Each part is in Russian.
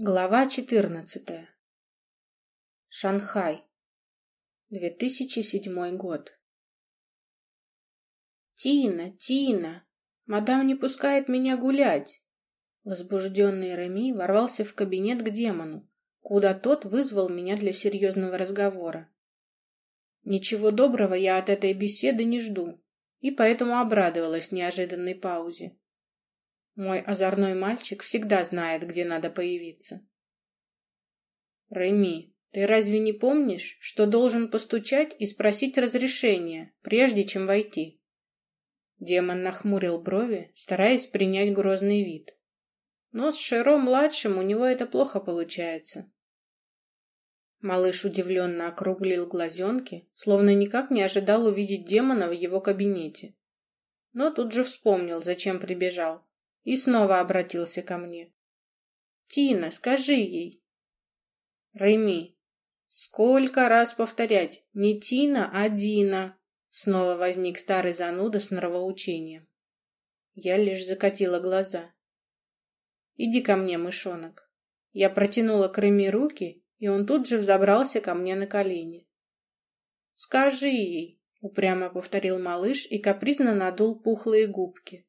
Глава 14. Шанхай. 2007 год. «Тина, Тина! Мадам не пускает меня гулять!» Возбужденный Реми ворвался в кабинет к демону, куда тот вызвал меня для серьезного разговора. Ничего доброго я от этой беседы не жду, и поэтому обрадовалась неожиданной паузе. Мой озорной мальчик всегда знает, где надо появиться. Реми, ты разве не помнишь, что должен постучать и спросить разрешения, прежде чем войти? Демон нахмурил брови, стараясь принять грозный вид. Но с Широ-младшим у него это плохо получается. Малыш удивленно округлил глазенки, словно никак не ожидал увидеть демона в его кабинете. Но тут же вспомнил, зачем прибежал и снова обратился ко мне. «Тина, скажи ей». «Реми, сколько раз повторять? Не Тина, а Дина!» Снова возник старый зануда с нравоучением. Я лишь закатила глаза. «Иди ко мне, мышонок». Я протянула к Реми руки, и он тут же взобрался ко мне на колени. «Скажи ей», — упрямо повторил малыш и капризно надул пухлые губки.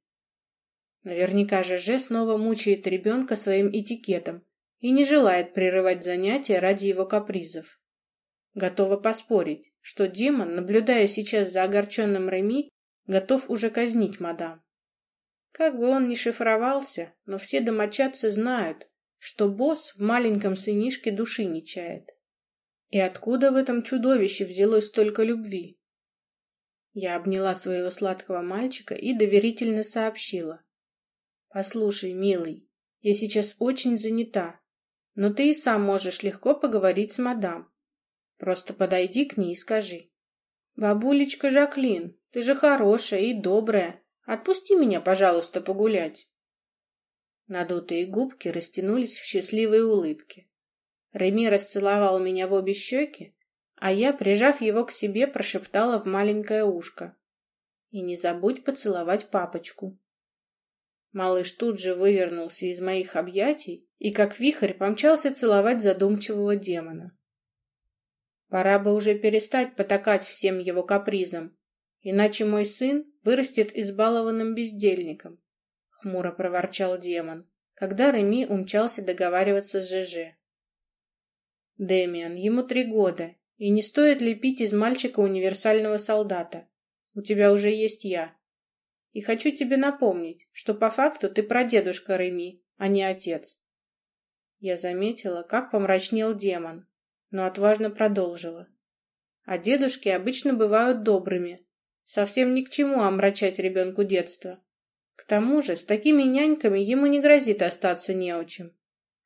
Наверняка ЖЖ снова мучает ребенка своим этикетом и не желает прерывать занятия ради его капризов. Готова поспорить, что демон, наблюдая сейчас за огорченным Реми, готов уже казнить мадам. Как бы он ни шифровался, но все домочадцы знают, что босс в маленьком сынишке души не чает. И откуда в этом чудовище взялось столько любви? Я обняла своего сладкого мальчика и доверительно сообщила. «Послушай, милый, я сейчас очень занята, но ты и сам можешь легко поговорить с мадам. Просто подойди к ней и скажи. «Бабулечка Жаклин, ты же хорошая и добрая. Отпусти меня, пожалуйста, погулять». Надутые губки растянулись в счастливой улыбке. Реми расцеловал меня в обе щеки, а я, прижав его к себе, прошептала в маленькое ушко. «И не забудь поцеловать папочку». Малыш тут же вывернулся из моих объятий и, как вихрь, помчался целовать задумчивого демона. Пора бы уже перестать потакать всем его капризам, иначе мой сын вырастет избалованным бездельником, — хмуро проворчал демон, когда Реми умчался договариваться с ЖЖ. Демиан, ему три года, и не стоит лепить из мальчика универсального солдата. У тебя уже есть я. И хочу тебе напомнить, что по факту ты прадедушка Реми, а не отец. Я заметила, как помрачнел демон, но отважно продолжила. А дедушки обычно бывают добрыми. Совсем ни к чему омрачать ребенку детство. К тому же, с такими няньками ему не грозит остаться неучим.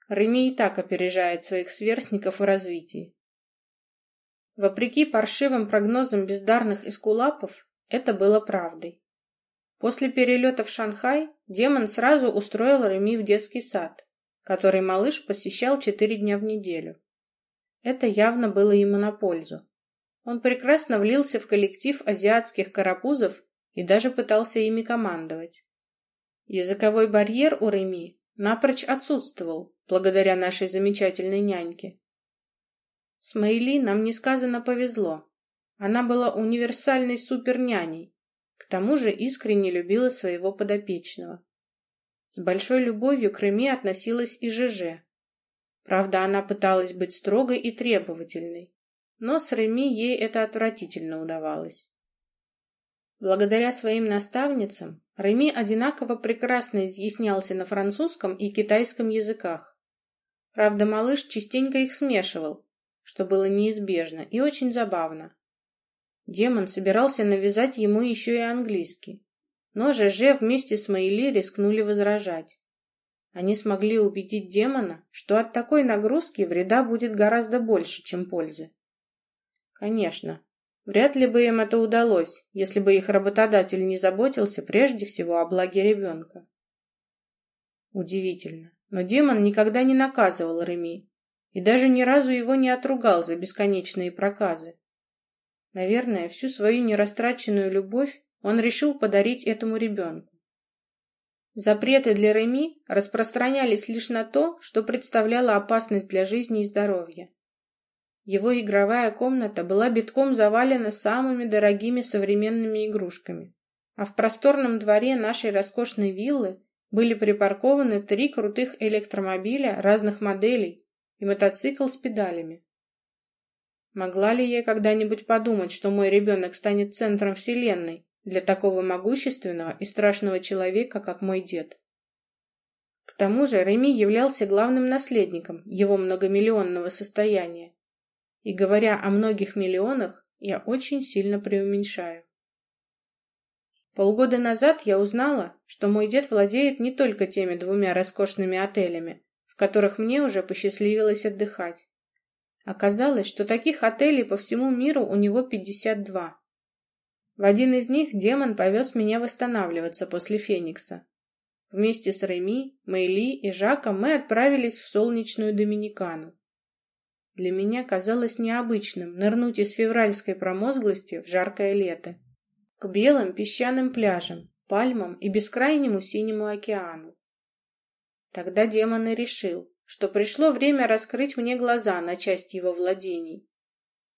Реми и так опережает своих сверстников в развитии. Вопреки паршивым прогнозам бездарных эскулапов, это было правдой. После перелета в Шанхай демон сразу устроил Реми в детский сад, который малыш посещал четыре дня в неделю. Это явно было ему на пользу. Он прекрасно влился в коллектив азиатских карапузов и даже пытался ими командовать. Языковой барьер у Реми напрочь отсутствовал, благодаря нашей замечательной няньке. С Мэйли нам несказанно повезло. Она была универсальной суперняней, тому же искренне любила своего подопечного. С большой любовью к Реми относилась и ЖЖ. Правда, она пыталась быть строгой и требовательной, но с Реми ей это отвратительно удавалось. Благодаря своим наставницам Реми одинаково прекрасно изъяснялся на французском и китайском языках. Правда, малыш частенько их смешивал, что было неизбежно и очень забавно. Демон собирался навязать ему еще и английский. Но ЖЖ вместе с Майли рискнули возражать. Они смогли убедить демона, что от такой нагрузки вреда будет гораздо больше, чем пользы. Конечно, вряд ли бы им это удалось, если бы их работодатель не заботился прежде всего о благе ребенка. Удивительно, но демон никогда не наказывал Реми и даже ни разу его не отругал за бесконечные проказы. Наверное, всю свою нерастраченную любовь он решил подарить этому ребенку. Запреты для Реми распространялись лишь на то, что представляло опасность для жизни и здоровья. Его игровая комната была битком завалена самыми дорогими современными игрушками, а в просторном дворе нашей роскошной виллы были припаркованы три крутых электромобиля разных моделей и мотоцикл с педалями. Могла ли я когда-нибудь подумать, что мой ребенок станет центром вселенной для такого могущественного и страшного человека, как мой дед? К тому же Реми являлся главным наследником его многомиллионного состояния. И говоря о многих миллионах, я очень сильно преуменьшаю. Полгода назад я узнала, что мой дед владеет не только теми двумя роскошными отелями, в которых мне уже посчастливилось отдыхать. Оказалось, что таких отелей по всему миру у него 52. В один из них демон повез меня восстанавливаться после Феникса. Вместе с Реми, Мэйли и Жаком мы отправились в солнечную Доминикану. Для меня казалось необычным нырнуть из февральской промозглости в жаркое лето. К белым песчаным пляжам, пальмам и бескрайнему синему океану. Тогда демон и решил, что пришло время раскрыть мне глаза на часть его владений.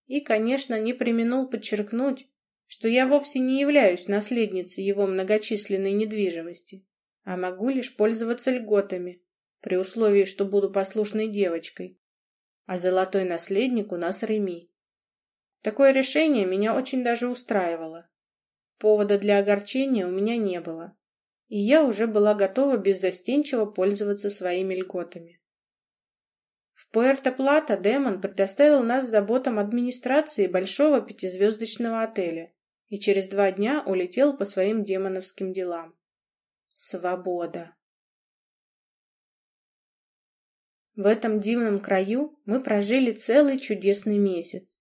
И, конечно, не применул подчеркнуть, что я вовсе не являюсь наследницей его многочисленной недвижимости, а могу лишь пользоваться льготами, при условии, что буду послушной девочкой. А золотой наследник у нас Реми. Такое решение меня очень даже устраивало. Повода для огорчения у меня не было, и я уже была готова беззастенчиво пользоваться своими льготами. В Пуэрто-Плата Демон предоставил нас заботам администрации большого пятизвездочного отеля и через два дня улетел по своим демоновским делам. Свобода. В этом дивном краю мы прожили целый чудесный месяц.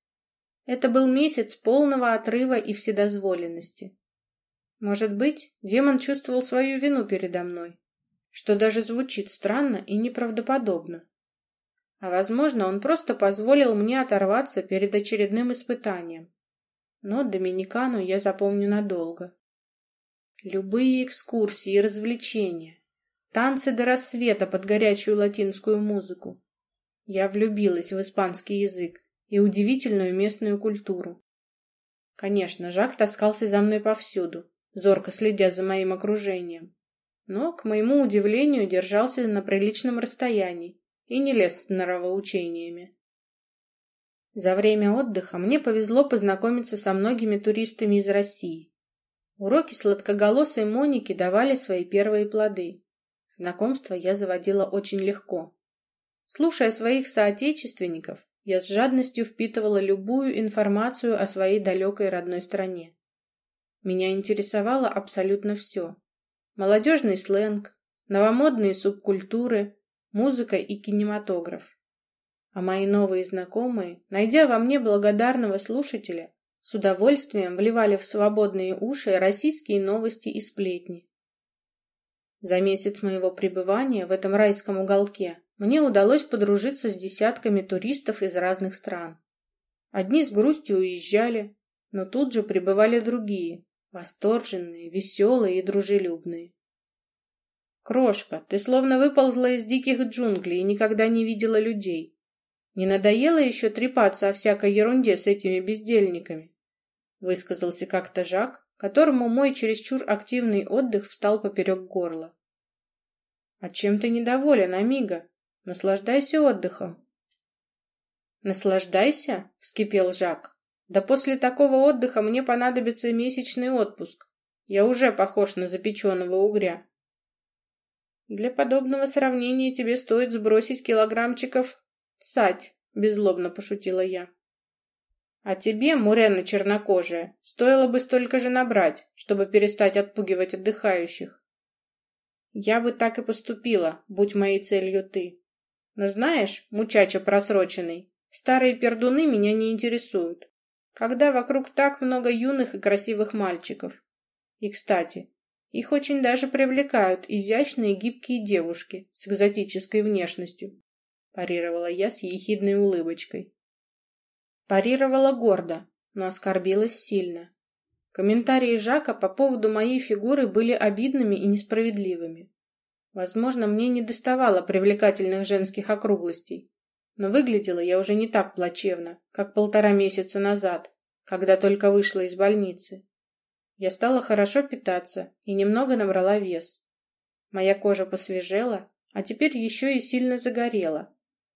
Это был месяц полного отрыва и вседозволенности. Может быть, демон чувствовал свою вину передо мной, что даже звучит странно и неправдоподобно. А возможно, он просто позволил мне оторваться перед очередным испытанием. Но Доминикану я запомню надолго. Любые экскурсии и развлечения, танцы до рассвета под горячую латинскую музыку. Я влюбилась в испанский язык и удивительную местную культуру. Конечно, Жак таскался за мной повсюду, зорко следя за моим окружением. Но, к моему удивлению, держался на приличном расстоянии и не лез с норовоучениями. За время отдыха мне повезло познакомиться со многими туристами из России. Уроки сладкоголосой Моники давали свои первые плоды. Знакомство я заводила очень легко. Слушая своих соотечественников, я с жадностью впитывала любую информацию о своей далекой родной стране. Меня интересовало абсолютно все. Молодежный сленг, новомодные субкультуры, музыка и кинематограф. А мои новые знакомые, найдя во мне благодарного слушателя, с удовольствием вливали в свободные уши российские новости и сплетни. За месяц моего пребывания в этом райском уголке мне удалось подружиться с десятками туристов из разных стран. Одни с грустью уезжали, но тут же прибывали другие, восторженные, веселые и дружелюбные. «Крошка, ты словно выползла из диких джунглей и никогда не видела людей. Не надоело еще трепаться о всякой ерунде с этими бездельниками?» Высказался как-то Жак, которому мой чересчур активный отдых встал поперек горла. «А чем ты недоволен, Амиго? Наслаждайся отдыхом». «Наслаждайся?» — вскипел Жак. «Да после такого отдыха мне понадобится месячный отпуск. Я уже похож на запеченного угря». Для подобного сравнения тебе стоит сбросить килограммчиков сать, беззлобно пошутила я. А тебе, Мурена чернокожая, стоило бы столько же набрать, чтобы перестать отпугивать отдыхающих. Я бы так и поступила, будь моей целью ты. Но знаешь, мучача просроченный, старые пердуны меня не интересуют. Когда вокруг так много юных и красивых мальчиков. И, кстати, их очень даже привлекают изящные гибкие девушки с экзотической внешностью. Парировала я с ехидной улыбочкой. Парировала гордо, но оскорбилась сильно. Комментарии Жака по поводу моей фигуры были обидными и несправедливыми. Возможно, мне не доставало привлекательных женских округлостей, но выглядела я уже не так плачевно, как полтора месяца назад, когда только вышла из больницы. Я стала хорошо питаться и немного набрала вес. Моя кожа посвежела, а теперь еще и сильно загорела,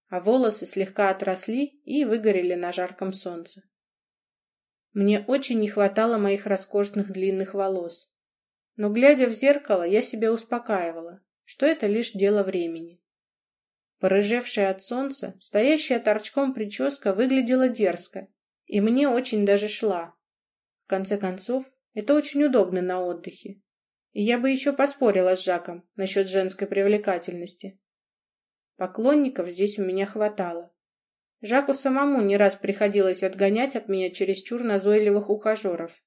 а волосы слегка отросли и выгорели на жарком солнце. Мне очень не хватало моих роскошных длинных волос. Но, глядя в зеркало, я себя успокаивала, что это лишь дело времени. Порыжевшая от солнца, стоящая торчком прическа выглядела дерзко, и мне очень даже шла. В конце концов, это очень удобно на отдыхе. И я бы еще поспорила с Жаком насчет женской привлекательности. Поклонников здесь у меня хватало. Жаку самому не раз приходилось отгонять от меня чересчур назойливых ухажеров.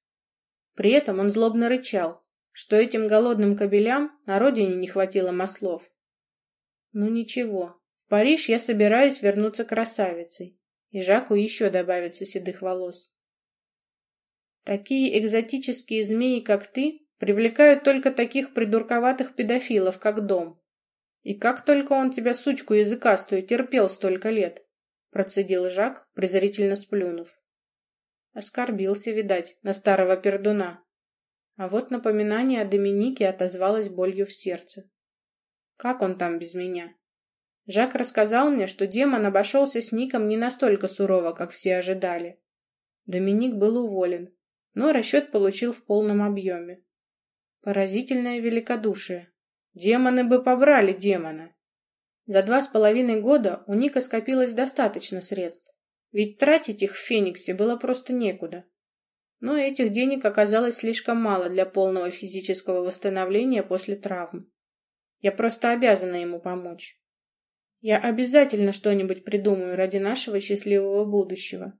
При этом он злобно рычал, что этим голодным кобелям на родине не хватило маслов. Ну ничего, в Париж я собираюсь вернуться красавицей, и Жаку еще добавится седых волос. Такие экзотические змеи, как ты, привлекают только таких придурковатых педофилов, как Дом. И как только он тебя, сучку языкастую, терпел столько лет процедил Жак, презрительно сплюнув. Оскорбился, видать, на старого пердуна. А вот напоминание о Доминике отозвалось болью в сердце. Как он там без меня? Жак рассказал мне, что демон обошелся с Ником не настолько сурово, как все ожидали. Доминик был уволен, но расчет получил в полном объеме. Поразительное великодушие. Демоны бы побрали демона. За два с половиной года у Ника скопилось достаточно средств, ведь тратить их в Фениксе было просто некуда. Но этих денег оказалось слишком мало для полного физического восстановления после травм. Я просто обязана ему помочь. Я обязательно что-нибудь придумаю ради нашего счастливого будущего.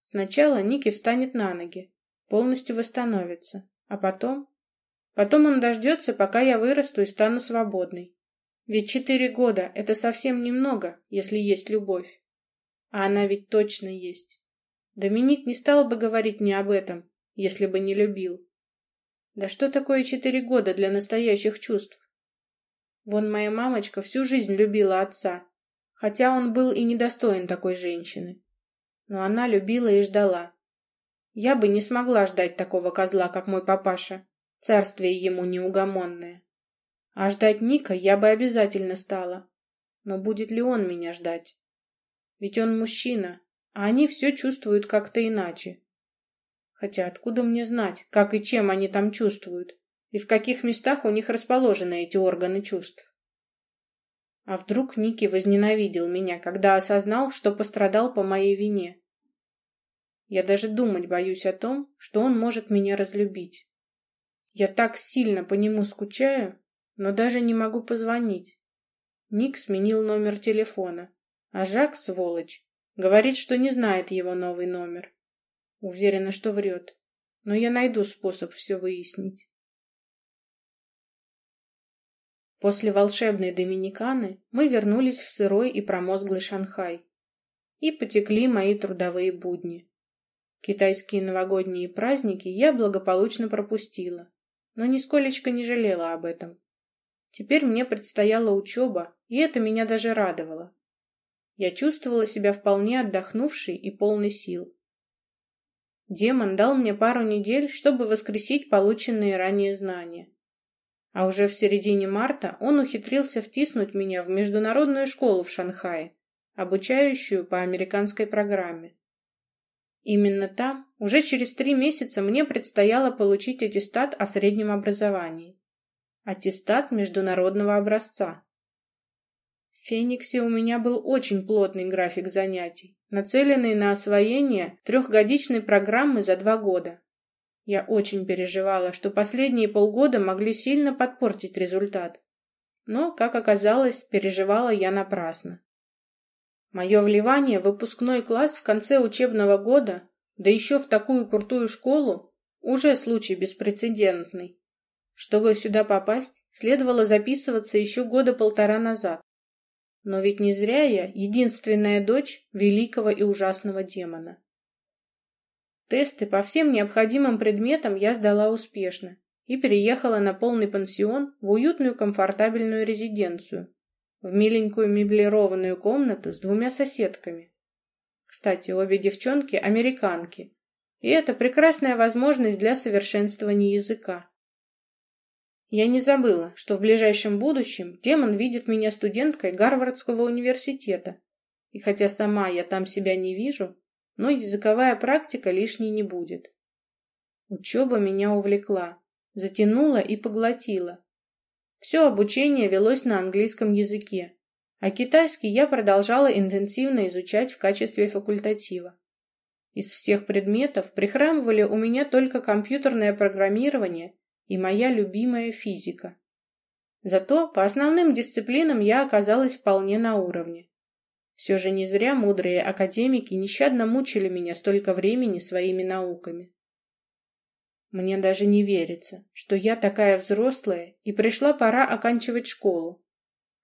Сначала Ники встанет на ноги, полностью восстановится, а потом... Потом он дождется, пока я вырасту и стану свободной. Ведь четыре года — это совсем немного, если есть любовь. А она ведь точно есть. Доминик не стал бы говорить мне об этом, если бы не любил. Да что такое четыре года для настоящих чувств? Вон моя мамочка всю жизнь любила отца, хотя он был и недостоин такой женщины. Но она любила и ждала. Я бы не смогла ждать такого козла, как мой папаша, царствие ему неугомонное. А ждать Ника я бы обязательно стала. Но будет ли он меня ждать? Ведь он мужчина, а они все чувствуют как-то иначе. Хотя откуда мне знать, как и чем они там чувствуют, и в каких местах у них расположены эти органы чувств? А вдруг Ники возненавидел меня, когда осознал, что пострадал по моей вине? Я даже думать боюсь о том, что он может меня разлюбить. Я так сильно по нему скучаю, но даже не могу позвонить. Ник сменил номер телефона, а Жак, сволочь, говорит, что не знает его новый номер. Уверена, что врет, но я найду способ все выяснить. После волшебной Доминиканы мы вернулись в сырой и промозглый Шанхай. И потекли мои трудовые будни. Китайские новогодние праздники я благополучно пропустила, но нисколечко не жалела об этом. Теперь мне предстояла учеба, и это меня даже радовало. Я чувствовала себя вполне отдохнувшей и полной сил. Демон дал мне пару недель, чтобы воскресить полученные ранее знания. А уже в середине марта он ухитрился втиснуть меня в международную школу в Шанхае, обучающую по американской программе. Именно там, уже через три месяца, мне предстояло получить аттестат о среднем образовании. Аттестат международного образца. В Фениксе у меня был очень плотный график занятий, нацеленный на освоение трехгодичной программы за два года. Я очень переживала, что последние полгода могли сильно подпортить результат. Но, как оказалось, переживала я напрасно. Мое вливание в выпускной класс в конце учебного года, да еще в такую крутую школу, уже случай беспрецедентный. Чтобы сюда попасть, следовало записываться еще года полтора назад. Но ведь не зря я единственная дочь великого и ужасного демона. Тесты по всем необходимым предметам я сдала успешно и переехала на полный пансион в уютную комфортабельную резиденцию, в миленькую меблированную комнату с двумя соседками. Кстати, обе девчонки – американки, и это прекрасная возможность для совершенствования языка. Я не забыла, что в ближайшем будущем демон видит меня студенткой Гарвардского университета, и хотя сама я там себя не вижу, но языковая практика лишней не будет. Учеба меня увлекла, затянула и поглотила. Все обучение велось на английском языке, а китайский я продолжала интенсивно изучать в качестве факультатива. Из всех предметов прихрамывали у меня только компьютерное программирование и моя любимая физика. Зато по основным дисциплинам я оказалась вполне на уровне. Все же не зря мудрые академики нещадно мучили меня столько времени своими науками. Мне даже не верится, что я такая взрослая, и пришла пора оканчивать школу.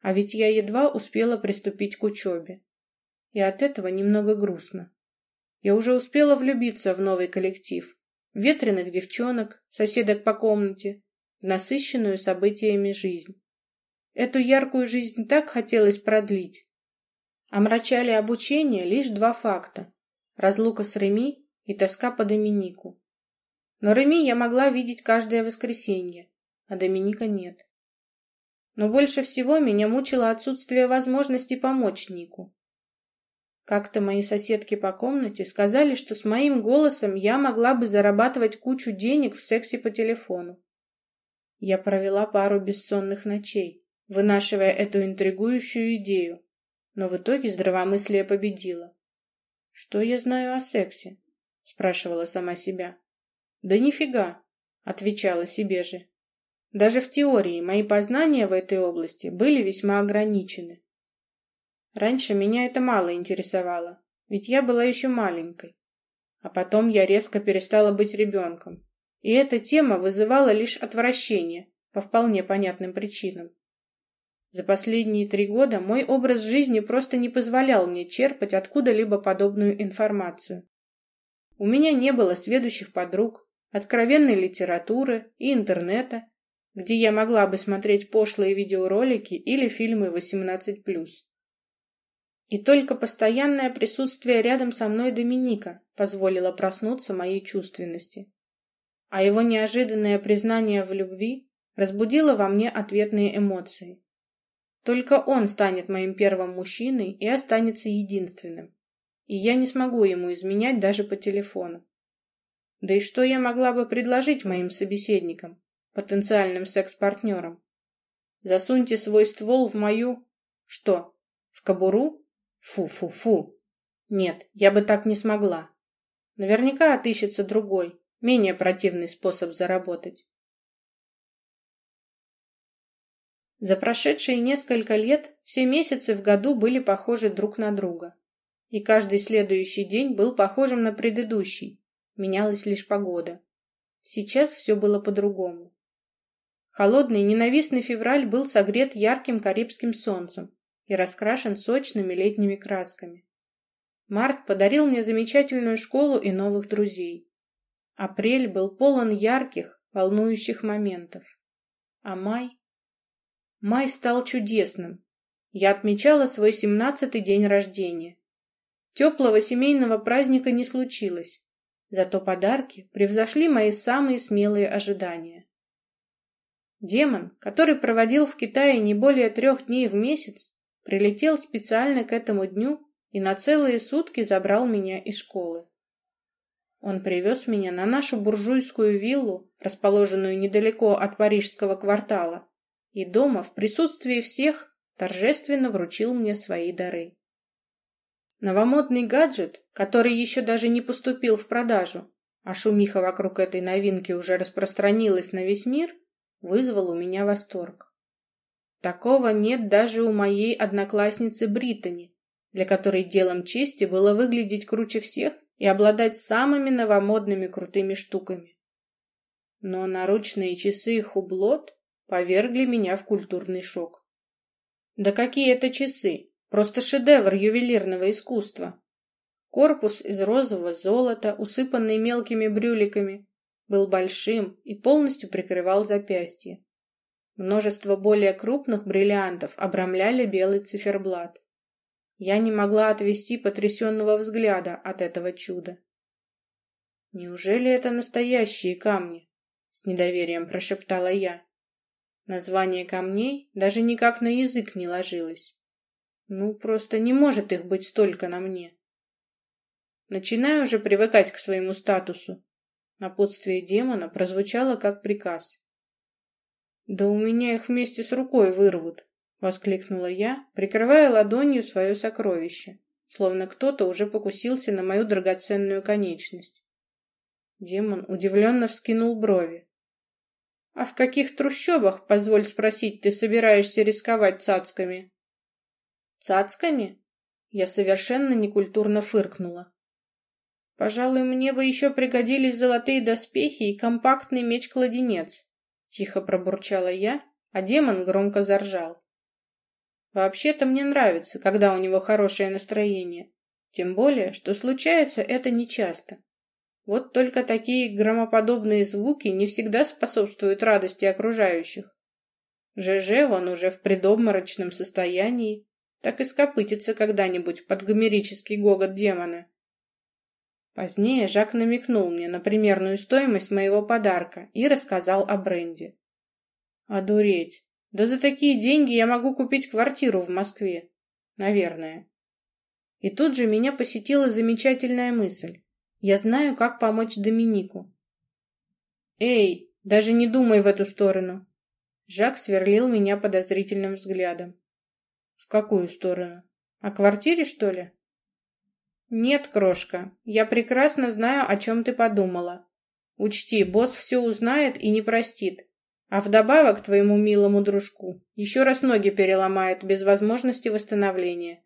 А ведь я едва успела приступить к учебе. И от этого немного грустно. Я уже успела влюбиться в новый коллектив, ветреных девчонок, соседок по комнате, в насыщенную событиями жизнь. Эту яркую жизнь так хотелось продлить, Омрачали обучение лишь два факта – разлука с Реми и тоска по Доминику. Но Реми я могла видеть каждое воскресенье, а Доминика нет. Но больше всего меня мучило отсутствие возможности помочь Нику. Как-то мои соседки по комнате сказали, что с моим голосом я могла бы зарабатывать кучу денег в сексе по телефону. Я провела пару бессонных ночей, вынашивая эту интригующую идею, но в итоге здравомыслие победило. «Что я знаю о сексе?» — спрашивала сама себя. «Да нифига!» — отвечала себе же. Даже в теории мои познания в этой области были весьма ограничены. Раньше меня это мало интересовало, ведь я была еще маленькой. А потом я резко перестала быть ребенком, и эта тема вызывала лишь отвращение по вполне понятным причинам. За последние три года мой образ жизни просто не позволял мне черпать откуда-либо подобную информацию. У меня не было сведущих подруг, откровенной литературы и интернета, где я могла бы смотреть пошлые видеоролики или фильмы 18+. И только постоянное присутствие рядом со мной Доминика позволило проснуться моей чувственности. А его неожиданное признание в любви разбудило во мне ответные эмоции. Только он станет моим первым мужчиной и останется единственным. И я не смогу ему изменять даже по телефону. Да и что я могла бы предложить моим собеседникам, потенциальным секс-партнерам? Засуньте свой ствол в мою... Что? В кобуру? Фу-фу-фу. Нет, я бы так не смогла. Наверняка отыщется другой, менее противный способ заработать. За прошедшие несколько лет все месяцы в году были похожи друг на друга. И каждый следующий день был похожим на предыдущий. Менялась лишь погода. Сейчас все было по-другому. Холодный, ненавистный февраль был согрет ярким карибским солнцем и раскрашен сочными летними красками. Март подарил мне замечательную школу и новых друзей. Апрель был полон ярких, волнующих моментов. А май Май стал чудесным. Я отмечала свой семнадцатый день рождения. Теплого семейного праздника не случилось, зато подарки превзошли мои самые смелые ожидания. Демон, который проводил в Китае не более трех дней в месяц, прилетел специально к этому дню и на целые сутки забрал меня из школы. Он привез меня на нашу буржуйскую виллу, расположенную недалеко от парижского квартала, и дома в присутствии всех торжественно вручил мне свои дары. Новомодный гаджет, который еще даже не поступил в продажу, а шумиха вокруг этой новинки уже распространилась на весь мир, вызвал у меня восторг. Такого нет даже у моей одноклассницы Британи, для которой делом чести было выглядеть круче всех и обладать самыми новомодными крутыми штуками. Но наручные часы Хублот повергли меня в культурный шок. Да какие это часы! Просто шедевр ювелирного искусства! Корпус из розового золота, усыпанный мелкими брюликами, был большим и полностью прикрывал запястье. Множество более крупных бриллиантов обрамляли белый циферблат. Я не могла отвести потрясенного взгляда от этого чуда. «Неужели это настоящие камни?» — с недоверием прошептала я. Название камней даже никак на язык не ложилось. Ну, просто не может их быть столько на мне. Начинаю уже привыкать к своему статусу. Напутствие демона прозвучало как приказ. «Да у меня их вместе с рукой вырвут!» — воскликнула я, прикрывая ладонью свое сокровище, словно кто-то уже покусился на мою драгоценную конечность. Демон удивленно вскинул брови. «А в каких трущобах, позволь спросить, ты собираешься рисковать цацками?» «Цацками?» Я совершенно некультурно фыркнула. «Пожалуй, мне бы еще пригодились золотые доспехи и компактный меч-кладенец», Тихо пробурчала я, а демон громко заржал. Вообще-то мне нравится, когда у него хорошее настроение. Тем более, что случается это нечасто. Вот только такие громоподобные звуки не всегда способствуют радости окружающих. ЖЖ вон уже в предобморочном состоянии, так и скопытится когда-нибудь под гомерический гогот демона. Позднее Жак намекнул мне на примерную стоимость моего подарка и рассказал о бренде. Одуреть! Да за такие деньги я могу купить квартиру в Москве. Наверное. И тут же меня посетила замечательная мысль. Я знаю, как помочь Доминику. Эй, даже не думай в эту сторону. Жак сверлил меня подозрительным взглядом. Какую сторону? О квартире, что ли? «Нет, крошка, я прекрасно знаю, о чем ты подумала. Учти, босс все узнает и не простит. А вдобавок твоему милому дружку еще раз ноги переломает без возможности восстановления.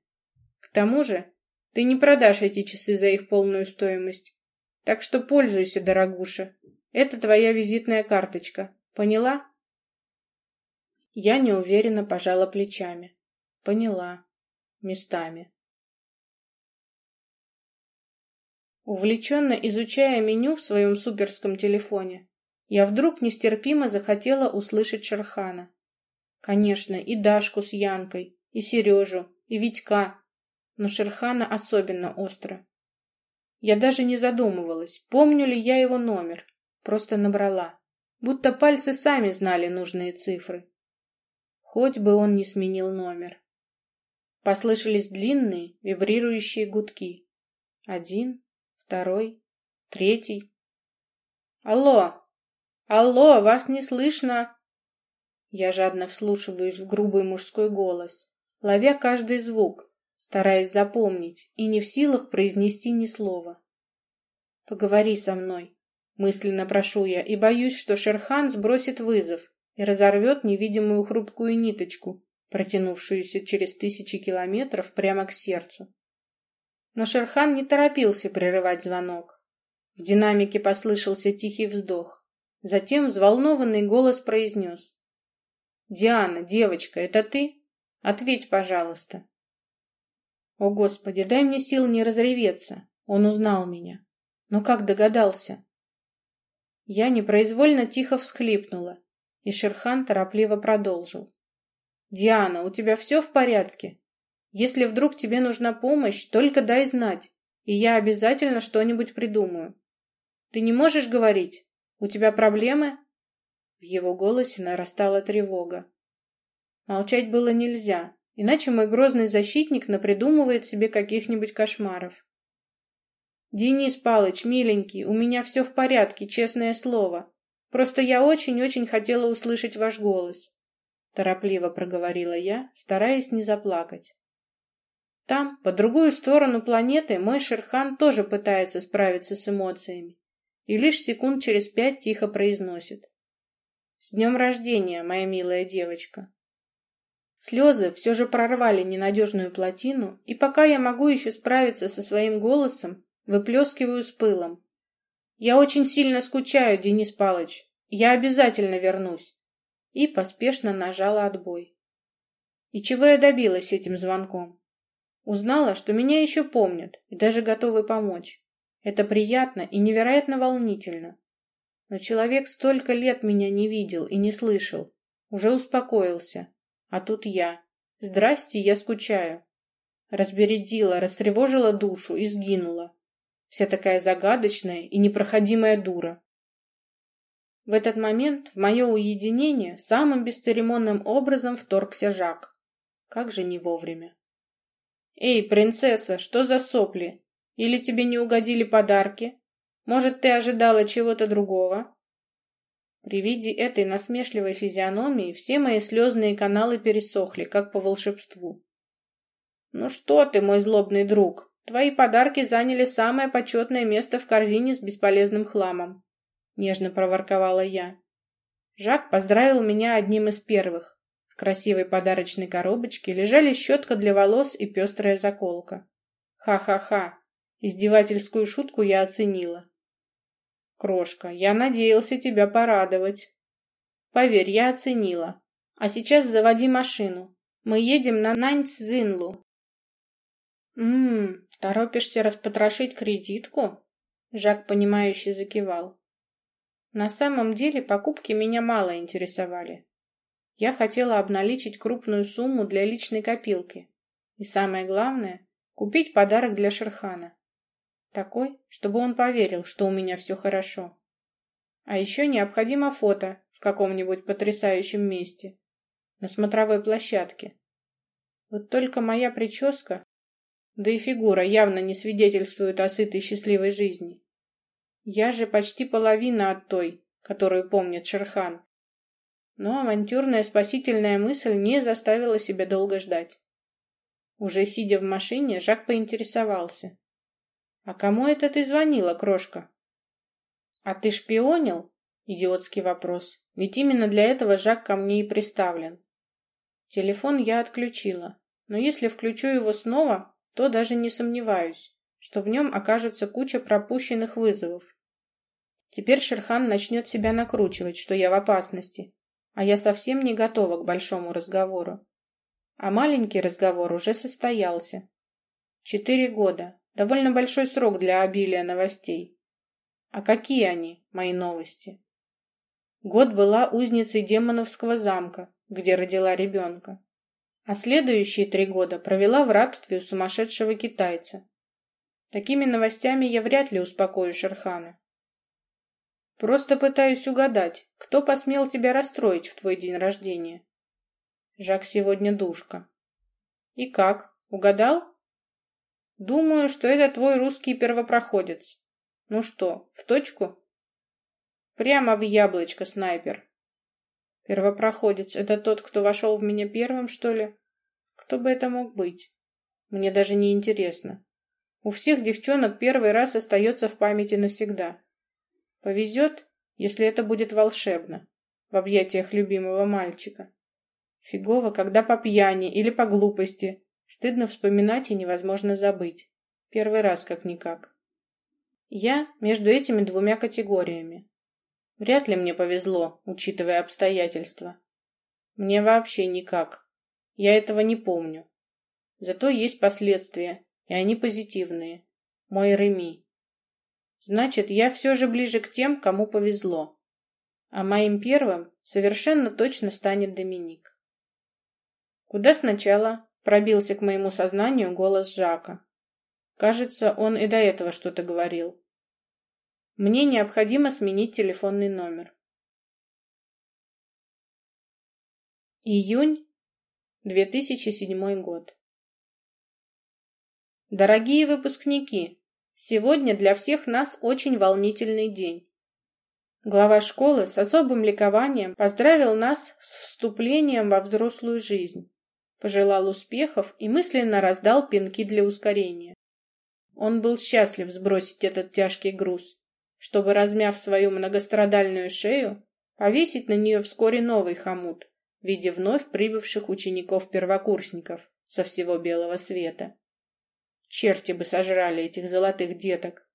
К тому же ты не продашь эти часы за их полную стоимость. Так что пользуйся, дорогуша. Это твоя визитная карточка. Поняла?» Я неуверенно пожала плечами. Поняла. Местами. Увлеченно изучая меню в своем суперском телефоне, я вдруг нестерпимо захотела услышать Шерхана. Конечно, и Дашку с Янкой, и Сережу, и Витька, но Шерхана особенно остро. Я даже не задумывалась, помню ли я его номер, просто набрала, будто пальцы сами знали нужные цифры. Хоть бы он не сменил номер. Послышались длинные, вибрирующие гудки. Один, второй, третий. «Алло! Алло, вас не слышно!» Я жадно вслушиваюсь в грубый мужской голос, ловя каждый звук, стараясь запомнить и не в силах произнести ни слова. «Поговори со мной», — мысленно прошу я, и боюсь, что Шерхан сбросит вызов и разорвет невидимую хрупкую ниточку, протянувшуюся через тысячи километров прямо к сердцу. Но Шерхан не торопился прерывать звонок. В динамике послышался тихий вздох. Затем взволнованный голос произнес. «Диана, девочка, это ты? Ответь, пожалуйста». О, Господи, дай мне сил не разреветься. Он узнал меня. Но как догадался? Я непроизвольно тихо всхлипнула, и Шерхан торопливо продолжил. «Диана, у тебя все в порядке? Если вдруг тебе нужна помощь, только дай знать, и я обязательно что-нибудь придумаю. Ты не можешь говорить? У тебя проблемы?» В его голосе нарастала тревога. Молчать было нельзя, иначе мой грозный защитник напридумывает себе каких-нибудь кошмаров. «Денис Палыч, миленький, у меня все в порядке, честное слово. Просто я очень-очень хотела услышать ваш голос», — торопливо проговорила я, стараясь не заплакать. Там, по другую сторону планеты, мой Шерхан тоже пытается справиться с эмоциями и лишь секунд через пять тихо произносит. «С днем рождения, моя милая девочка!» Слезы все же прорвали ненадежную плотину, и пока я могу еще справиться со своим голосом, выплескиваю с пылом. «Я очень сильно скучаю, Денис Палыч. Я обязательно вернусь!» И поспешно нажала отбой. И чего я добилась этим звонком? Узнала, что меня еще помнят и даже готовы помочь. Это приятно и невероятно волнительно. Но человек столько лет меня не видел и не слышал. Уже успокоился. А тут я. Здрасте, я скучаю. Разбередила, растревожила душу и сгинула. Вся такая загадочная и непроходимая дура. В этот момент в мое уединение самым бесцеремонным образом вторгся Жак. Как же не вовремя. «Эй, принцесса, что за сопли? Или тебе не угодили подарки? Может, ты ожидала чего-то другого?» При виде этой насмешливой физиономии все мои слезные каналы пересохли, как по волшебству. «Ну что ты, мой злобный друг, твои подарки заняли самое почетное место в корзине с бесполезным хламом», — нежно проворковала я. Жак поздравил меня одним из первых. В красивой подарочной коробочке лежали щетка для волос и пестрая заколка. Ха-ха-ха, издевательскую шутку я оценила. Крошка, я надеялся тебя порадовать. Поверь, я оценила. А сейчас заводи машину. Мы едем на Наньцзинлу. Ммм, торопишься распотрошить кредитку? Жак, понимающе закивал. На самом деле покупки меня мало интересовали. Я хотела обналичить крупную сумму для личной копилки. И самое главное, купить подарок для Шерхана. Такой, чтобы он поверил, что у меня все хорошо. А еще необходимо фото в каком-нибудь потрясающем месте. На смотровой площадке. Вот только моя прическа, да и фигура явно не свидетельствуют о сытой счастливой жизни. Я же почти половина от той, которую помнит Шерхан. Но авантюрная спасительная мысль не заставила себя долго ждать. Уже сидя в машине, Жак поинтересовался. «А кому это ты звонила, крошка?» «А ты шпионил?» Идиотский вопрос. Ведь именно для этого Жак ко мне и приставлен. Телефон я отключила, но если включу его снова, то даже не сомневаюсь, что в нем окажется куча пропущенных вызовов. Теперь Шерхан начнет себя накручивать, что я в опасности, а я совсем не готова к большому разговору. А маленький разговор уже состоялся. Четыре года, Довольно большой срок для обилия новостей. А какие они, мои новости? Год была узницей демоновского замка, где родила ребенка. А следующие три года провела в рабстве у сумасшедшего китайца. Такими новостями я вряд ли успокою Шерхана. Просто пытаюсь угадать, кто посмел тебя расстроить в твой день рождения. Жак сегодня душка. И как, угадал? Думаю, что это твой русский первопроходец. Ну что, в точку? Прямо в яблочко, снайпер. Первопроходец — это тот, кто вошел в меня первым, что ли? Кто бы это мог быть? Мне даже не интересно. У всех девчонок первый раз остается в памяти навсегда. Повезет, если это будет волшебно, в объятиях любимого мальчика. Фигово, когда по пьяни или по глупости Стыдно вспоминать и невозможно забыть. Первый раз как-никак. Я между этими двумя категориями. Вряд ли мне повезло, учитывая обстоятельства. Мне вообще никак. Я этого не помню. Зато есть последствия, и они позитивные. Мой Реми. Значит, я все же ближе к тем, кому повезло. А моим первым совершенно точно станет Доминик. Куда сначала? Пробился к моему сознанию голос Жака. Кажется, он и до этого что-то говорил. Мне необходимо сменить телефонный номер. Июнь 2007 год. Дорогие выпускники, сегодня для всех нас очень волнительный день. Глава школы с особым ликованием поздравил нас с вступлением во взрослую жизнь пожелал успехов и мысленно раздал пинки для ускорения. Он был счастлив сбросить этот тяжкий груз, чтобы, размяв свою многострадальную шею, повесить на нее вскоре новый хомут в виде вновь прибывших учеников-первокурсников со всего белого света. Черти бы сожрали этих золотых деток.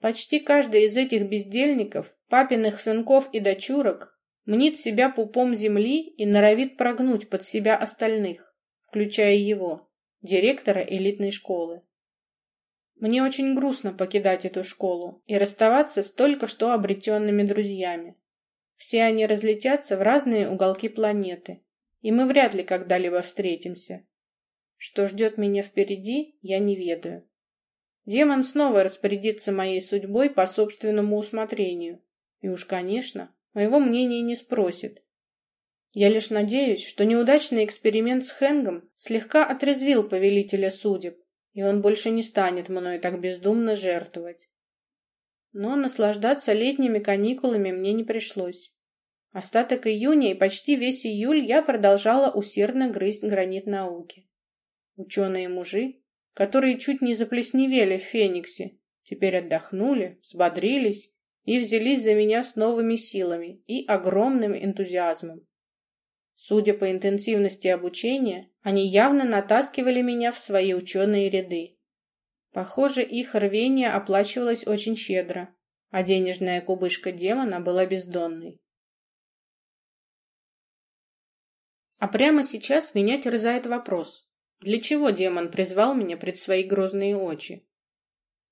Почти каждый из этих бездельников, папиных сынков и дочурок, мнит себя пупом земли и норовит прогнуть под себя остальных включая его, директора элитной школы. Мне очень грустно покидать эту школу и расставаться с только что обретенными друзьями. Все они разлетятся в разные уголки планеты, и мы вряд ли когда-либо встретимся. Что ждет меня впереди, я не ведаю. Демон снова распорядится моей судьбой по собственному усмотрению, и уж, конечно, моего мнения не спросит. Я лишь надеюсь, что неудачный эксперимент с Хэнгом слегка отрезвил повелителя судеб, и он больше не станет мною так бездумно жертвовать. Но наслаждаться летними каникулами мне не пришлось. Остаток июня и почти весь июль я продолжала усердно грызть гранит науки. Ученые-мужи, которые чуть не заплесневели в Фениксе, теперь отдохнули, взбодрились и взялись за меня с новыми силами и огромным энтузиазмом. Судя по интенсивности обучения, они явно натаскивали меня в свои ученые ряды. Похоже, их рвение оплачивалось очень щедро, а денежная кубышка демона была бездонной. А прямо сейчас меня терзает вопрос, для чего демон призвал меня пред свои грозные очи?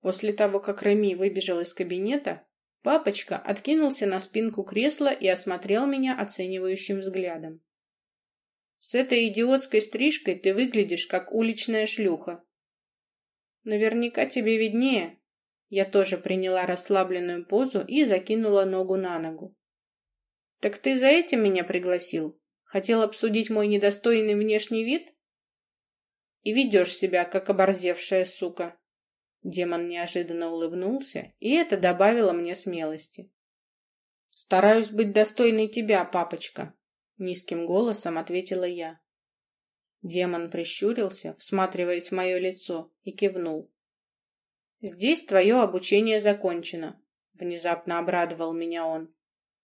После того, как Реми выбежал из кабинета, папочка откинулся на спинку кресла и осмотрел меня оценивающим взглядом. С этой идиотской стрижкой ты выглядишь как уличная шлюха. Наверняка тебе виднее. Я тоже приняла расслабленную позу и закинула ногу на ногу. Так ты за этим меня пригласил? Хотел обсудить мой недостойный внешний вид? И ведешь себя, как оборзевшая сука. Демон неожиданно улыбнулся, и это добавило мне смелости. Стараюсь быть достойной тебя, папочка, Низким голосом ответила я. Демон прищурился, всматриваясь в мое лицо, и кивнул. «Здесь твое обучение закончено», — внезапно обрадовал меня он.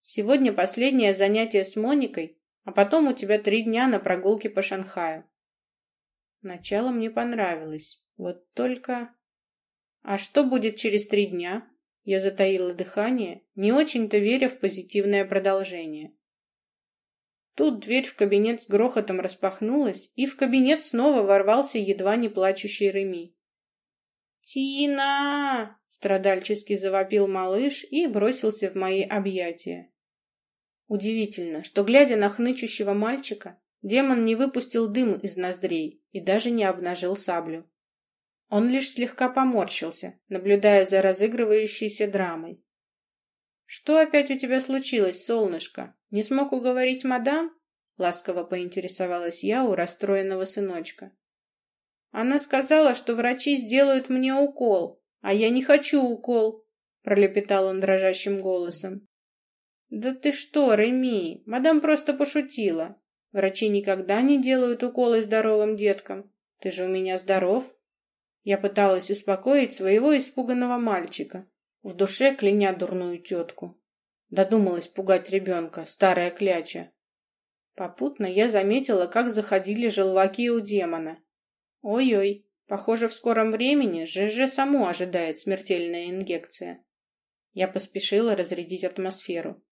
«Сегодня последнее занятие с Моникой, а потом у тебя три дня на прогулке по Шанхаю». Начало мне понравилось, вот только... «А что будет через три дня?» Я затаила дыхание, не очень-то веря в позитивное продолжение. Тут дверь в кабинет с грохотом распахнулась, и в кабинет снова ворвался едва не плачущий Реми. «Тина!» — страдальчески завопил малыш и бросился в мои объятия. Удивительно, что, глядя на хнычущего мальчика, демон не выпустил дым из ноздрей и даже не обнажил саблю. Он лишь слегка поморщился, наблюдая за разыгрывающейся драмой. «Что опять у тебя случилось, солнышко? Не смог уговорить мадам?» Ласково поинтересовалась я у расстроенного сыночка. «Она сказала, что врачи сделают мне укол, а я не хочу укол», пролепетал он дрожащим голосом. «Да ты что, Реми, мадам просто пошутила. Врачи никогда не делают уколы здоровым деткам. Ты же у меня здоров». Я пыталась успокоить своего испуганного мальчика, в душе кляня дурную тетку. Додумалась пугать ребенка, старая кляча. Попутно я заметила, как заходили желваки у демона. Ой-ой, похоже, в скором времени ЖЖ само ожидает смертельная инъекция. Я поспешила разрядить атмосферу.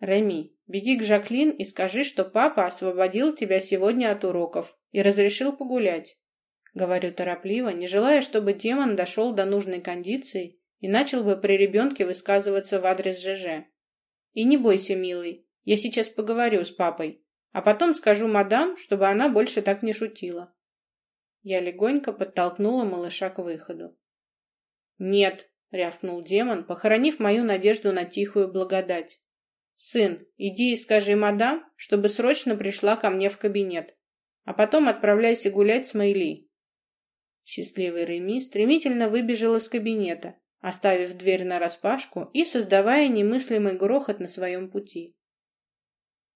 Реми, беги к Жаклин и скажи, что папа освободил тебя сегодня от уроков и разрешил погулять. Говорю торопливо, не желая, чтобы демон дошел до нужной кондиции и начал бы при ребенке высказываться в адрес ЖЖ. И не бойся, милый, я сейчас поговорю с папой, а потом скажу мадам, чтобы она больше так не шутила. Я легонько подтолкнула малыша к выходу. «Нет», — рявкнул демон, похоронив мою надежду на тихую благодать. «Сын, иди и скажи мадам, чтобы срочно пришла ко мне в кабинет, а потом отправляйся гулять с Майли». Счастливый Реми стремительно выбежал из кабинета, оставив дверь нараспашку и создавая немыслимый грохот на своем пути.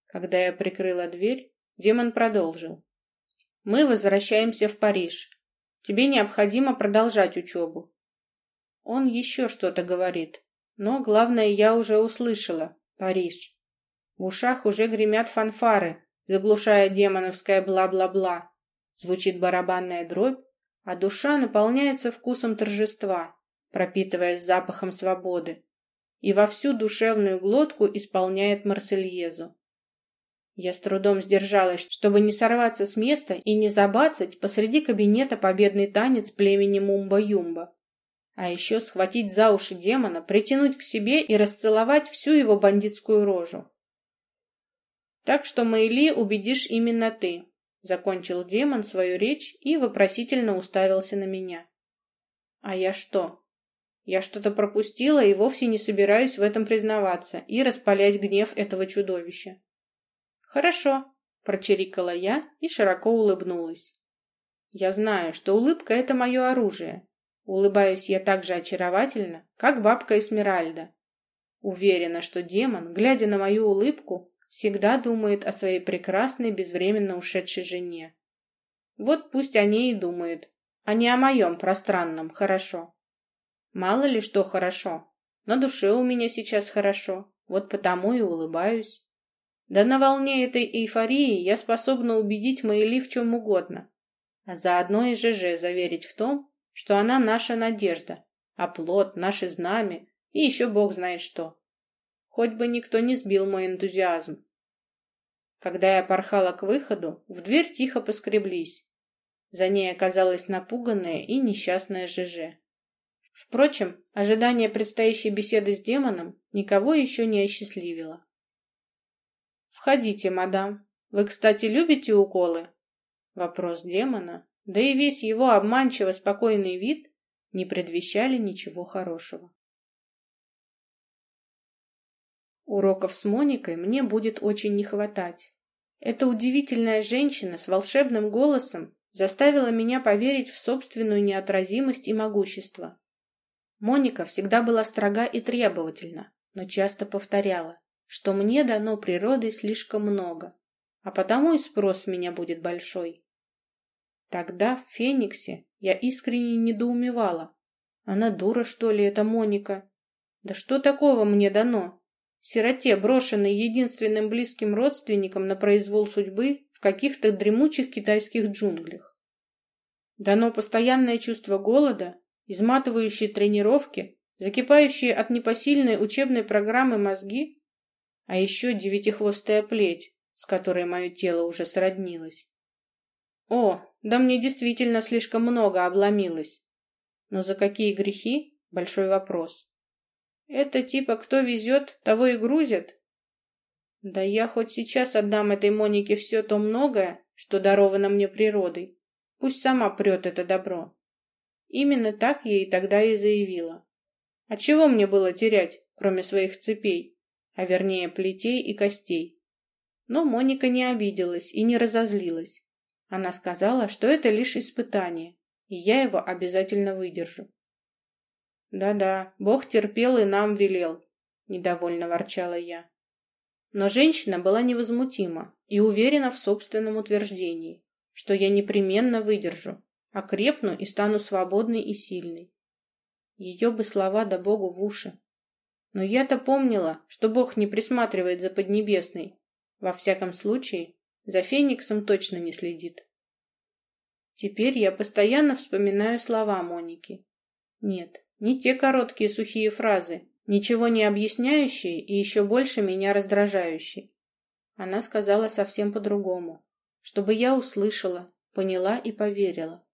Когда я прикрыла дверь, демон продолжил. «Мы возвращаемся в Париж. Тебе необходимо продолжать учебу». Он еще что-то говорит, но главное я уже услышала. Париж. В ушах уже гремят фанфары, заглушая демоновское бла-бла-бла. Звучит барабанная дробь, а душа наполняется вкусом торжества пропитываясь запахом свободы, и во всю душевную глотку исполняет Марсельезу. Я с трудом сдержалась, чтобы не сорваться с места и не забацать посреди кабинета победный танец племени Мумба-Юмба. А еще схватить за уши демона, притянуть к себе и расцеловать всю его бандитскую рожу. Так что Мэйли убедишь именно ты, закончил демон свою речь и вопросительно уставился на меня. А я что? Я что-то пропустила и вовсе не собираюсь в этом признаваться и распалять гнев этого чудовища. Хорошо, прочирикала я и широко улыбнулась. Я знаю, что улыбка это мое оружие. Улыбаюсь я так же очаровательно, как бабка Эсмеральда. Уверена, что демон, глядя на мою улыбку, всегда думает о своей прекрасной безвременно ушедшей жене. Вот пусть о ней и думает, а не о моем пространном хорошо. Мало ли что хорошо. На душе у меня сейчас хорошо, вот потому и улыбаюсь. Да на волне этой эйфории я способна убедить Мэйли в чем угодно, а заодно и ЖЖ заверить в том, что она наша надежда, оплот, наше знамя и еще бог знает что. Хоть бы никто не сбил мой энтузиазм. Когда я порхала к выходу, в дверь тихо поскреблись. За ней оказалась напуганная и несчастная ЖЖ. Впрочем, ожидание предстоящей беседы с демоном никого еще не осчастливило. «Входите, мадам. Вы, кстати, любите уколы?» Вопрос демона, да и весь его обманчиво спокойный вид не предвещали ничего хорошего. Уроков с Моникой мне будет очень не хватать. Эта удивительная женщина с волшебным голосом заставила меня поверить в собственную неотразимость и могущество. Моника всегда была строга и требовательна, но часто повторяла, что мне дано природой слишком много, а потому и спрос с меня будет большой. Тогда в Фениксе я искренне недоумевала. Она дура, что ли, эта Моника? Да что такого мне дано? Сироте, брошенной единственным близким родственником на произвол судьбы в каких-то дремучих китайских джунглях. Дано постоянное чувство голода изматывающие тренировки, закипающие от непосильной учебной программы мозги, а еще девятихвостая плеть, с которой мое тело уже сроднилось. О, да мне действительно слишком много обломилось. Но за какие грехи? Большой вопрос. Это типа кто везет, того и грузят? Да я хоть сейчас отдам этой Монике все то многое, что даровано мне природой. Пусть сама прет это добро. Именно так и тогда и заявила. А чего мне было терять, кроме своих цепей, а вернее плетей и костей? Но Моника не обиделась и не разозлилась. Она сказала, что это лишь испытание, и я его обязательно выдержу. Да-да, Бог терпел и нам велел, недовольно ворчала я. Но женщина была невозмутима и уверена в собственном утверждении, что я непременно выдержу, окрепну и стану свободной и сильной. Ее бы слова да Богу в уши. Но я-то помнила, что Бог не присматривает за Поднебесной. Во всяком случае, за Фениксом точно не следит. Теперь я постоянно вспоминаю слова Моники. Нет, не те короткие сухие фразы, ничего не объясняющие и еще больше меня раздражающие. Она сказала совсем по-другому, чтобы я услышала, поняла и поверила.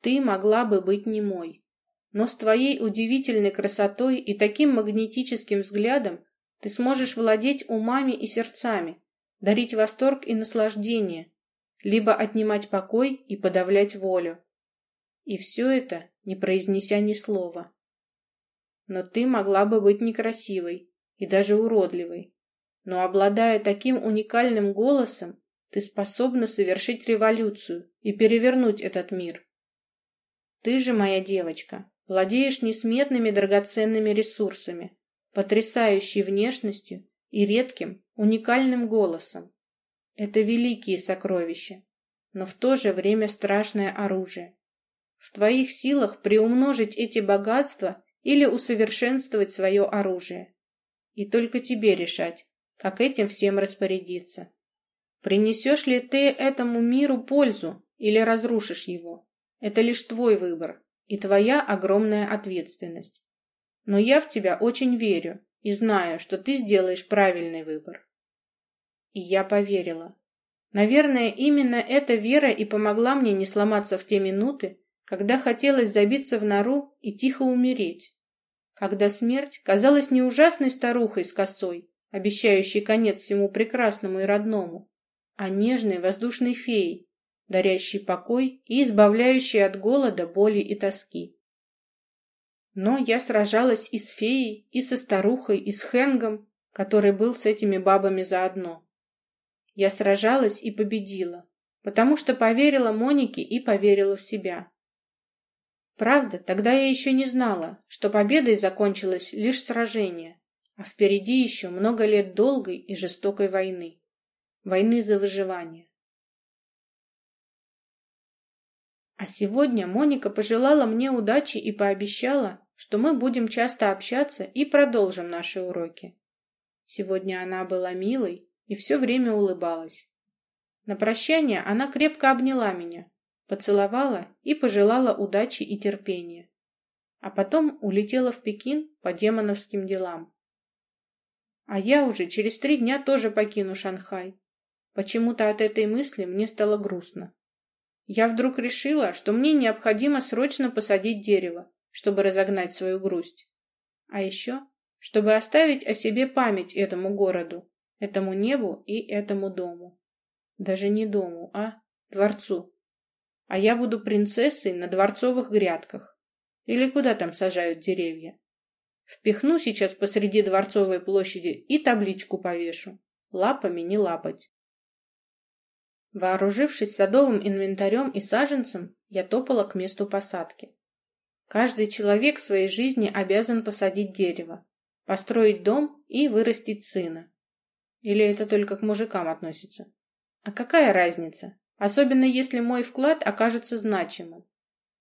Ты могла бы быть не мой. Но с твоей удивительной красотой и таким магнетическим взглядом ты сможешь владеть умами и сердцами, дарить восторг и наслаждение, либо отнимать покой и подавлять волю. И все это, не произнеся ни слова. Но ты могла бы быть некрасивой и даже уродливой. Но обладая таким уникальным голосом, ты способна совершить революцию и перевернуть этот мир. Ты же, моя девочка, владеешь несметными драгоценными ресурсами, потрясающей внешностью и редким, уникальным голосом. Это великие сокровища, но в то же время страшное оружие. В твоих силах приумножить эти богатства или усовершенствовать свое оружие. И только тебе решать, как этим всем распорядиться. Принесешь ли ты этому миру пользу или разрушишь его? Это лишь твой выбор и твоя огромная ответственность. Но я в тебя очень верю и знаю, что ты сделаешь правильный выбор. И я поверила. Наверное, именно эта вера и помогла мне не сломаться в те минуты, когда хотелось забиться в нору и тихо умереть. Когда смерть казалась не ужасной старухой с косой, обещающей конец всему прекрасному и родному, а нежной воздушной феей, дарящей покой и избавляющей от голода, боли и тоски. Но я сражалась и с феей, и со старухой, и с Хэнгом, который был с этими бабами заодно. Я сражалась и победила, потому что поверила Монике и поверила в себя. Правда, тогда я еще не знала, что победой закончилось лишь сражение, а впереди еще много лет долгой и жестокой войны. Войны за выживание. А сегодня Моника пожелала мне удачи и пообещала, что мы будем часто общаться и продолжим наши уроки. Сегодня она была милой и все время улыбалась. На прощание она крепко обняла меня, поцеловала и пожелала удачи и терпения. А потом улетела в Пекин по демоновским делам. А я уже через три дня тоже покину Шанхай. Почему-то от этой мысли мне стало грустно. Я вдруг решила, что мне необходимо срочно посадить дерево, чтобы разогнать свою грусть. А еще, чтобы оставить о себе память этому городу, этому небу и этому дому. Даже не дому, а дворцу а я буду принцессой на дворцовых грядках. Или куда там сажают деревья. Впихну сейчас посреди дворцовой площади и табличку повешу. Лапами не лапать. Вооружившись садовым инвентарем и саженцем, я топала к месту посадки. Каждый человек в своей жизни обязан посадить дерево, построить дом и вырастить сына. Или это только к мужикам относится? А какая разница? Особенно если мой вклад окажется значимым.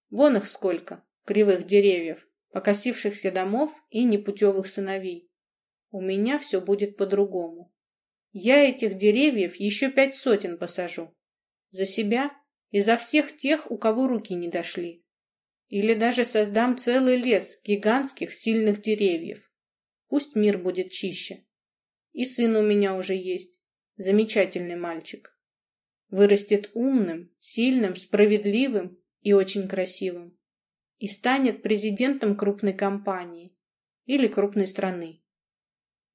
Вон их сколько, кривых деревьев, покосившихся домов и непутевых сыновей. У меня все будет по-другому. Я этих деревьев еще пять сотен посажу. За себя и за всех тех, у кого руки не дошли. Или даже создам целый лес гигантских сильных деревьев. Пусть мир будет чище. И сын у меня уже есть. Замечательный мальчик вырастет умным, сильным, справедливым и очень красивым и станет президентом крупной компании или крупной страны.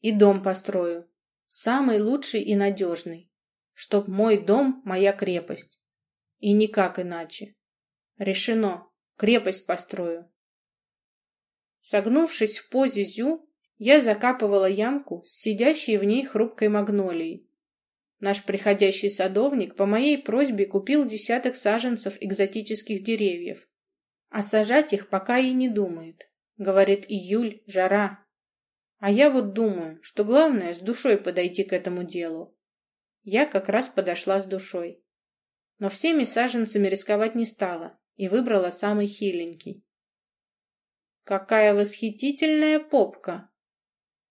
И дом построю, самый лучший и надежный, чтоб мой дом — моя крепость. И никак иначе. Решено, крепость построю. Согнувшись в позе зю, я закапывала ямку с сидящей в ней хрупкой магнолией, Наш приходящий садовник по моей просьбе купил десяток саженцев экзотических деревьев. А сажать их пока и не думает. Говорит, июль, жара. А я вот думаю, что главное с душой подойти к этому делу. Я как раз подошла с душой. Но всеми саженцами рисковать не стала и выбрала самый хиленький. «Какая восхитительная попка!»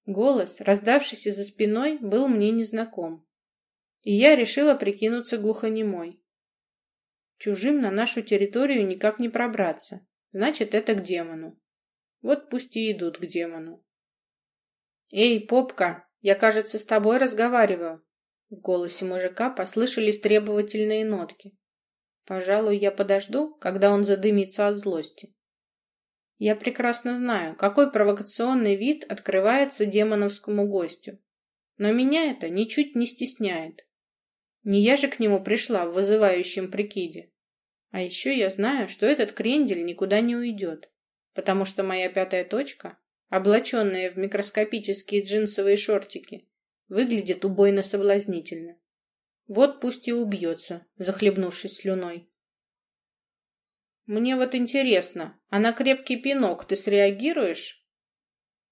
Голос, раздавшийся за спиной, был мне незнаком и я решила прикинуться глухонемой. Чужим на нашу территорию никак не пробраться, значит, это к демону. Вот пусть и идут к демону. «Эй, попка, я, кажется, с тобой разговариваю». В голосе мужика послышались требовательные нотки. Пожалуй, я подожду, когда он задымится от злости. Я прекрасно знаю, какой провокационный вид открывается демоновскому гостю. Но меня это ничуть не стесняет. Не я же к нему пришла в вызывающем прикиде. А еще я знаю, что этот крендель никуда не уйдет, потому что моя пятая точка, облаченная в микроскопические джинсовые шортики, выглядит убойно соблазнительно. Вот пусть и убьется, захлебнувшись слюной. Мне вот интересно, а на крепкий пинок ты среагируешь?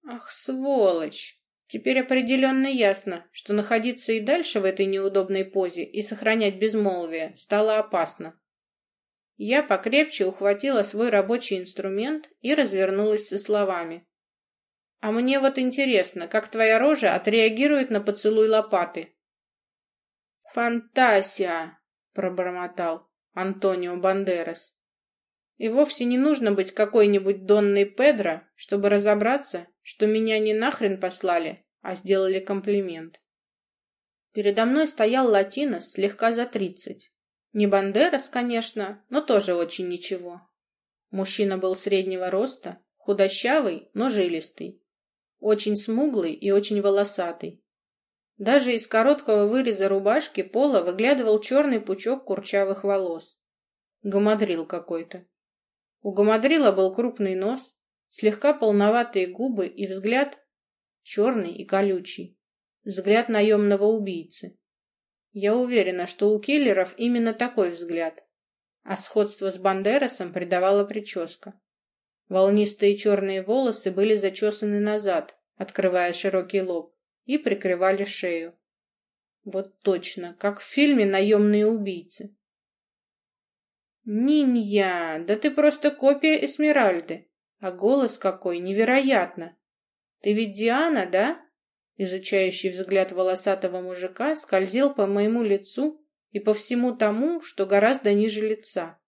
Ах, сволочь! Теперь определенно ясно, что находиться и дальше в этой неудобной позе и сохранять безмолвие стало опасно. Я покрепче ухватила свой рабочий инструмент и развернулась со словами. «А мне вот интересно, как твоя рожа отреагирует на поцелуй лопаты?» «Фантасия!» — пробормотал Антонио Бандерас. И вовсе не нужно быть какой-нибудь Донной Педро, чтобы разобраться, что меня не нахрен послали, а сделали комплимент. Передо мной стоял латинос слегка за тридцать. Не Бандерас, конечно, но тоже очень ничего. Мужчина был среднего роста, худощавый, но жилистый. Очень смуглый и очень волосатый. Даже из короткого выреза рубашки пола выглядывал черный пучок курчавых волос. Гамадрил какой-то. У гамадрила был крупный нос, слегка полноватые губы и взгляд черный и колючий. Взгляд наемного убийцы. Я уверена, что у киллеров именно такой взгляд. А сходство с Бандерасом придавала прическа. Волнистые черные волосы были зачесаны назад, открывая широкий лоб, и прикрывали шею. Вот точно, как в фильме «Наемные убийцы». «Нинья, да ты просто копия Эсмеральды, а голос какой, невероятно! Ты ведь Диана, да?» Изучающий взгляд волосатого мужика скользил по моему лицу и по всему тому, что гораздо ниже лица.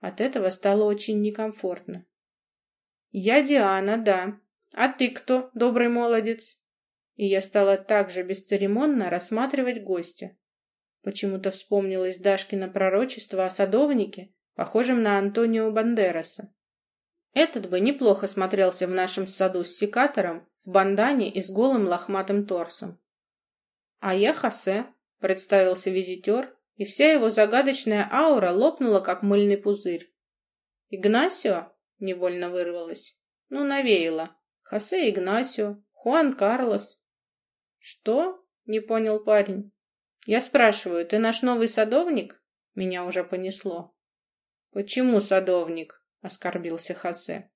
От этого стало очень некомфортно. «Я Диана, да. А ты кто, добрый молодец?» И я стала также бесцеремонно рассматривать гостя. Почему-то вспомнилось Дашкино пророчество о садовнике, похожем на Антонио Бандераса. Этот бы неплохо смотрелся в нашем саду с секатором, в бандане и с голым лохматым торсом. «А я Хосе», — представился визитер, и вся его загадочная аура лопнула, как мыльный пузырь. «Игнасио?» невольно вырвалось. Ну, навеяло. Хосе Игнасио, Хуан Карлос. Что? Не понял парень. Я спрашиваю, ты наш новый садовник? Меня уже понесло. Почему садовник? Оскорбился Хосе.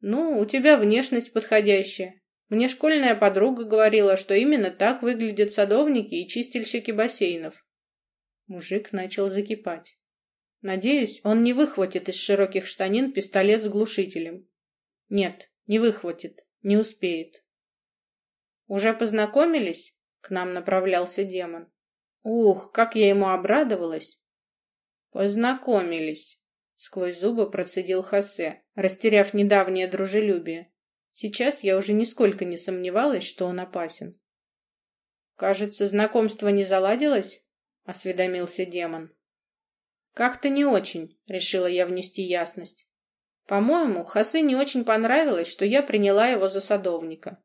Ну, у тебя внешность подходящая. Мне школьная подруга говорила, что именно так выглядят садовники и чистильщики бассейнов. Мужик начал закипать. Надеюсь, он не выхватит из широких штанин пистолет с глушителем. Нет, не выхватит, не успеет. Уже познакомились? К нам направлялся демон. Ух, как я ему обрадовалась. Познакомились. Сквозь зубы процедил Хосе, растеряв недавнее дружелюбие. Сейчас я уже нисколько не сомневалась, что он опасен. «Кажется, знакомство не заладилось?» — осведомился демон. «Как-то не очень», — решила я внести ясность. По-моему, Хосе не очень понравилось, что я приняла его за садовника.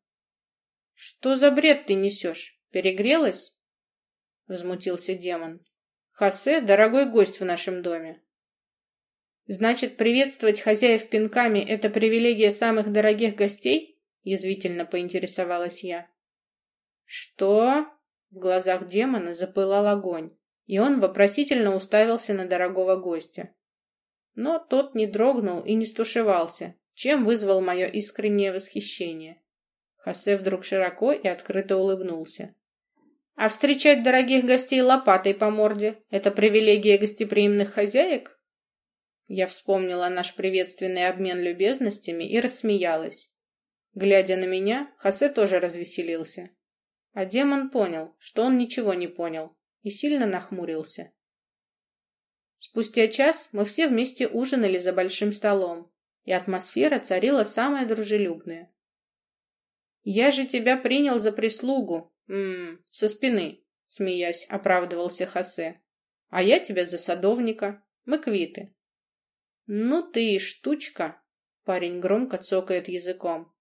«Что за бред ты несешь? Перегрелась?» — взмутился демон. «Хосе — дорогой гость в нашем доме». «Значит, приветствовать хозяев пинками — это привилегия самых дорогих гостей?» — язвительно поинтересовалась я. «Что?» — в глазах демона запылал огонь и он вопросительно уставился на дорогого гостя. Но тот не дрогнул и не стушевался, чем вызвал мое искреннее восхищение. Хосе вдруг широко и открыто улыбнулся. «А встречать дорогих гостей лопатой по морде — это привилегия гостеприимных хозяек?» Я вспомнила наш приветственный обмен любезностями и рассмеялась. Глядя на меня, Хосе тоже развеселился. А демон понял, что он ничего не понял, и сильно нахмурился. Спустя час мы все вместе ужинали за большим столом, и атмосфера царила самая дружелюбная. «Я же тебя принял за прислугу, м -м, со спины», — смеясь, оправдывался Хосе. «А я тебя за садовника. Мы квиты». «Ну ты и штучка», — парень громко цокает языком.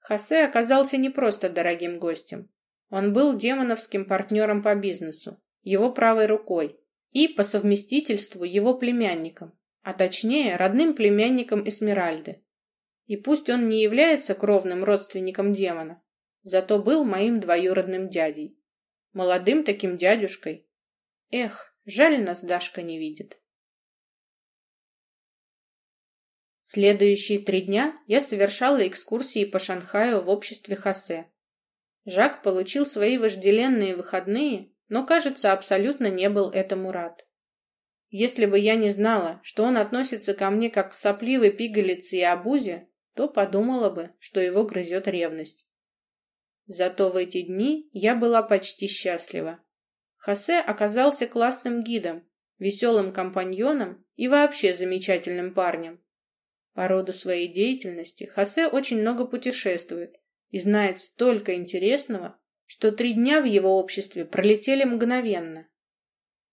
Хосе оказался не просто дорогим гостем. Он был демоновским партнером по бизнесу, его правой рукой и, по совместительству, его племянником, а точнее, родным племянником Эсмеральды. И пусть он не является кровным родственником демона, зато был моим двоюродным дядей. Молодым таким дядюшкой. Эх, жаль нас Дашка не видит. Следующие три дня я совершала экскурсии по Шанхаю в обществе Хосе, Жак получил свои вожделенные выходные, но, кажется, абсолютно не был этому рад. Если бы я не знала, что он относится ко мне как к сопливой пигалице и обузе, то подумала бы, что его грызет ревность. Зато в эти дни я была почти счастлива. Хосе оказался классным гидом, веселым компаньоном и вообще замечательным парнем. По роду своей деятельности Хосе очень много путешествует и знает столько интересного, что три дня в его обществе пролетели мгновенно.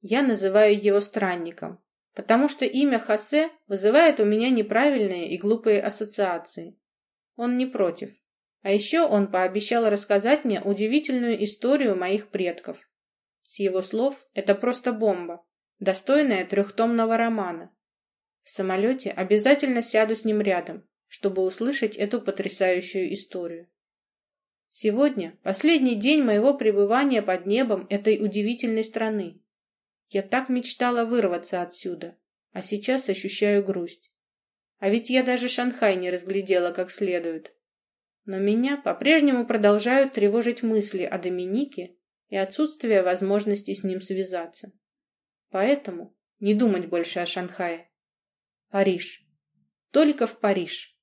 Я называю его странником, потому что имя Хосе вызывает у меня неправильные и глупые ассоциации. Он не против. А еще он пообещал рассказать мне удивительную историю моих предков. С его слов, это просто бомба, достойная трехтомного романа. В самолете обязательно сяду с ним рядом, чтобы услышать эту потрясающую историю. Сегодня последний день моего пребывания под небом этой удивительной страны. Я так мечтала вырваться отсюда, а сейчас ощущаю грусть. А ведь я даже Шанхай не разглядела как следует. Но меня по-прежнему продолжают тревожить мысли о Доминике и отсутствие возможности с ним связаться. Поэтому не думать больше о Шанхае. Париж. Только в Париж.